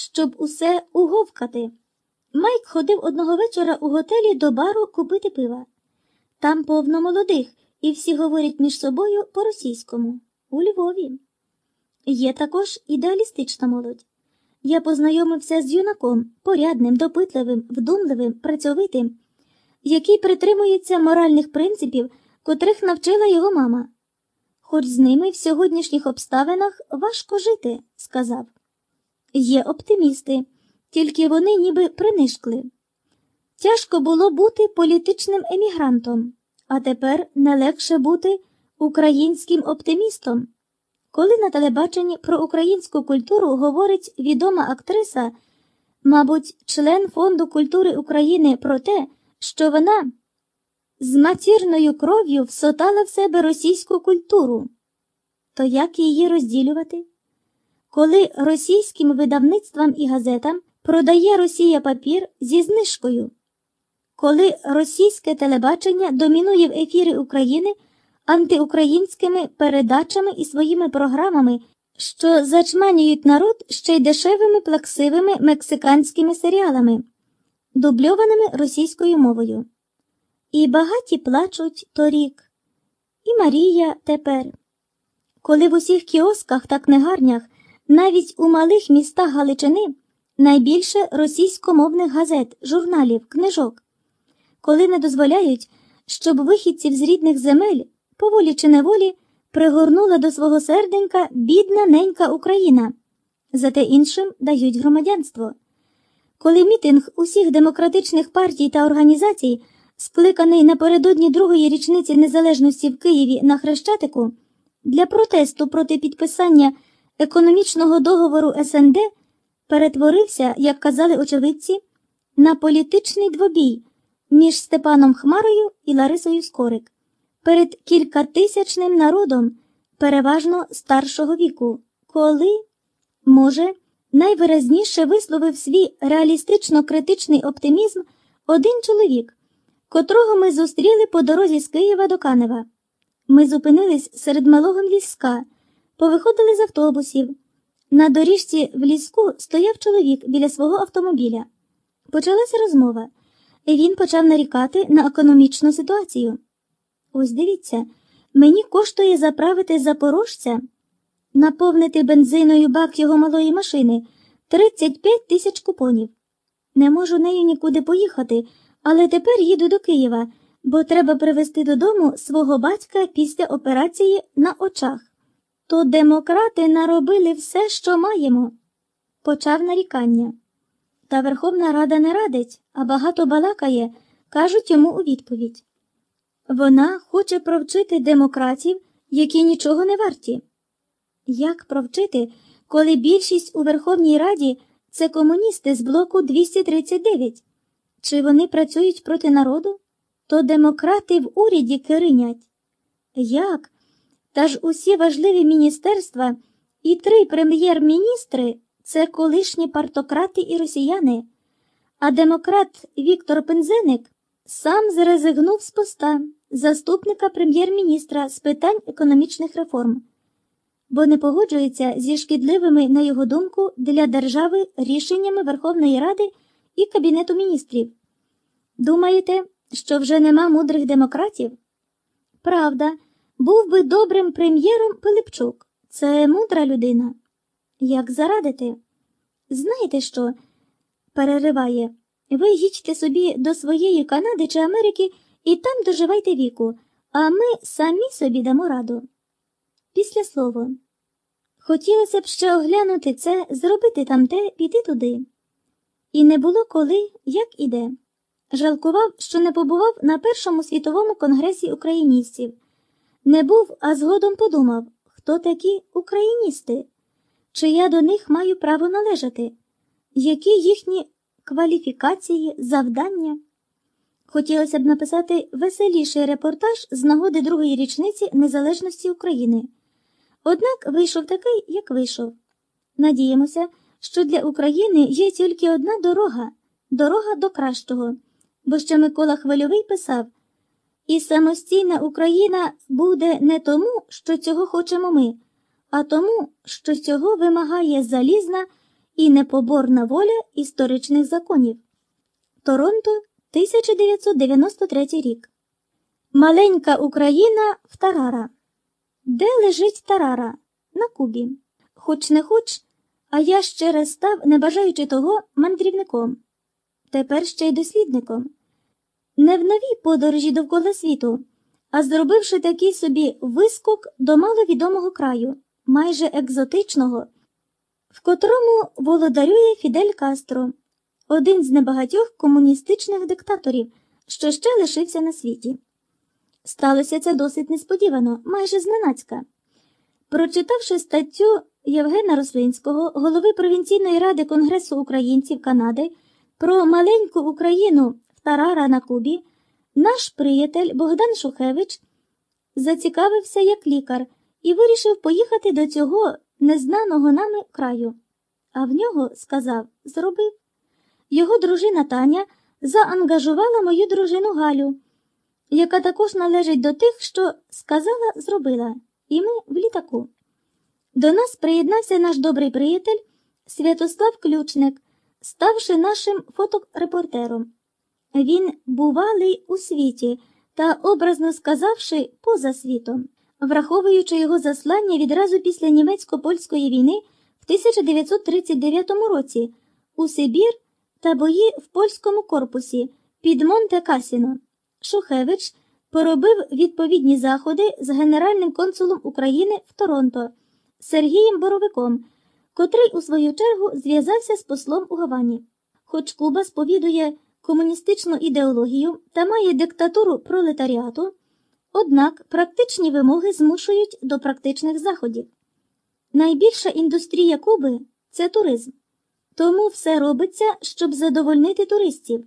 щоб усе уговкати. Майк ходив одного вечора у готелі до бару купити пива. Там повно молодих, і всі говорять між собою по-російському у Львові. Є також ідеалістична молодь. Я познайомився з юнаком, порядним, допитливим, вдумливим, працьовитим, який притримується моральних принципів, котрих навчила його мама. Хоч з ними в сьогоднішніх обставинах важко жити, сказав. Є оптимісти, тільки вони ніби принишкли. Тяжко було бути політичним емігрантом, а тепер не легше бути українським оптимістом. Коли на телебаченні про українську культуру говорить відома актриса, мабуть, член Фонду культури України про те, що вона з матірною кров'ю всотала в себе російську культуру, то як її розділювати? Коли російським видавництвам і газетам продає Росія папір зі знижкою, коли російське телебачення домінує в ефірі України антиукраїнськими передачами і своїми програмами, що зачманюють народ ще й дешевими плаксивими мексиканськими серіалами, дубльованими російською мовою. І багаті плачуть торік, і Марія тепер. Коли в усіх кіосках та книгарнях, навіть у малих містах Галичини, найбільше російськомовних газет, журналів, книжок, коли не дозволяють, щоб вихідців з рідних земель поволі чи неволі пригорнула до свого серденька бідна ненька Україна, зате іншим дають громадянство. Коли мітинг усіх демократичних партій та організацій, скликаний напередодні другої річниці незалежності в Києві на Хрещатику, для протесту проти підписання економічного договору СНД перетворився, як казали очевидці, на політичний двобій між Степаном Хмарою і Ларисою Скорик перед кількатисячним народом, переважно старшого віку, коли, може, найвиразніше висловив свій реалістично критичний оптимізм один чоловік, котрого ми зустріли по дорозі з Києва до Канева. Ми зупинились серед малого ліска, повиходили з автобусів. На доріжці в ліску стояв чоловік біля свого автомобіля. Почалася розмова. Він почав нарікати на економічну ситуацію. Ось дивіться, мені коштує заправити запорожця, наповнити бензиною бак його малої машини 35 тисяч купонів. Не можу нею нікуди поїхати, але тепер їду до Києва, бо треба привезти додому свого батька після операції на очах. То демократи наробили все, що маємо, почав нарікання. Та Верховна Рада не радить, а багато балакає, кажуть йому у відповідь. Вона хоче провчити демократів, які нічого не варті. Як провчити, коли більшість у Верховній Раді це комуністи з блоку 239? Чи вони працюють проти народу? То демократи в уряді киринять. Як? Та ж усі важливі міністерства і три прем'єр-міністри це колишні партократи і росіяни, а демократ Віктор Пензеник сам зрезигнув з поста заступника прем'єр-міністра з питань економічних реформ, бо не погоджується зі шкідливими, на його думку, для держави рішеннями Верховної Ради і Кабінету міністрів. Думаєте, що вже нема мудрих демократів? Правда, був би добрим прем'єром Пилипчук. Це мудра людина. Як зарадити? Знаєте що? перериває. Ви їдьте собі до своєї Канади чи Америки і там доживайте віку, а ми самі собі дамо раду. Після слова. Хотілося б ще оглянути це, зробити там те, піти туди. І не було коли, як іде. Жалкував, що не побував на першому світовому конгресі україністів. Не був, а згодом подумав, хто такі україністи, чи я до них маю право належати, які їхні кваліфікації, завдання. Хотілося б написати веселіший репортаж з нагоди другої річниці незалежності України. Однак вийшов такий, як вийшов. Надіємося, що для України є тільки одна дорога дорога до кращого, бо ще Микола Хвильовий писав і самостійна Україна буде не тому, що цього хочемо ми, а тому, що цього вимагає залізна і непоборна воля історичних законів. Торонто, 1993 рік. Маленька Україна в Тарара. Де лежить Тарара? На Кубі. Хоч не хоч, а я ще раз став, не бажаючи того, мандрівником. Тепер ще й дослідником. Не в новій подорожі довкола світу, а зробивши такий собі вискок до маловідомого краю, майже екзотичного, в котрому володарює Фідель Кастро, один з небагатьох комуністичних диктаторів, що ще лишився на світі. Сталося це досить несподівано, майже зненацька. Прочитавши статтю Євгена Рослинського, голови провінційної ради Конгресу українців Канади, про маленьку Україну Тарара на Кубі, наш приятель Богдан Шухевич зацікавився як лікар і вирішив поїхати до цього незнаного нами краю. А в нього, сказав, зробив. Його дружина Таня заангажувала мою дружину Галю, яка також належить до тих, що сказала, зробила, і ми в літаку. До нас приєднався наш добрий приятель Святослав Ключник, ставши нашим фоторепортером. Він бувалий у світі та, образно сказавши, поза світом, враховуючи його заслання відразу після німецько-польської війни в 1939 році у Сибір та бої в польському корпусі під Монте Касіно. Шухевич поробив відповідні заходи з генеральним консулом України в Торонто Сергієм Боровиком, котрий, у свою чергу, зв'язався з послом у Гавані. Хоч Куба сповідує комуністичну ідеологію та має диктатуру пролетаріату, однак практичні вимоги змушують до практичних заходів. Найбільша індустрія Куби це туризм. Тому все робиться, щоб задовольнити туристів.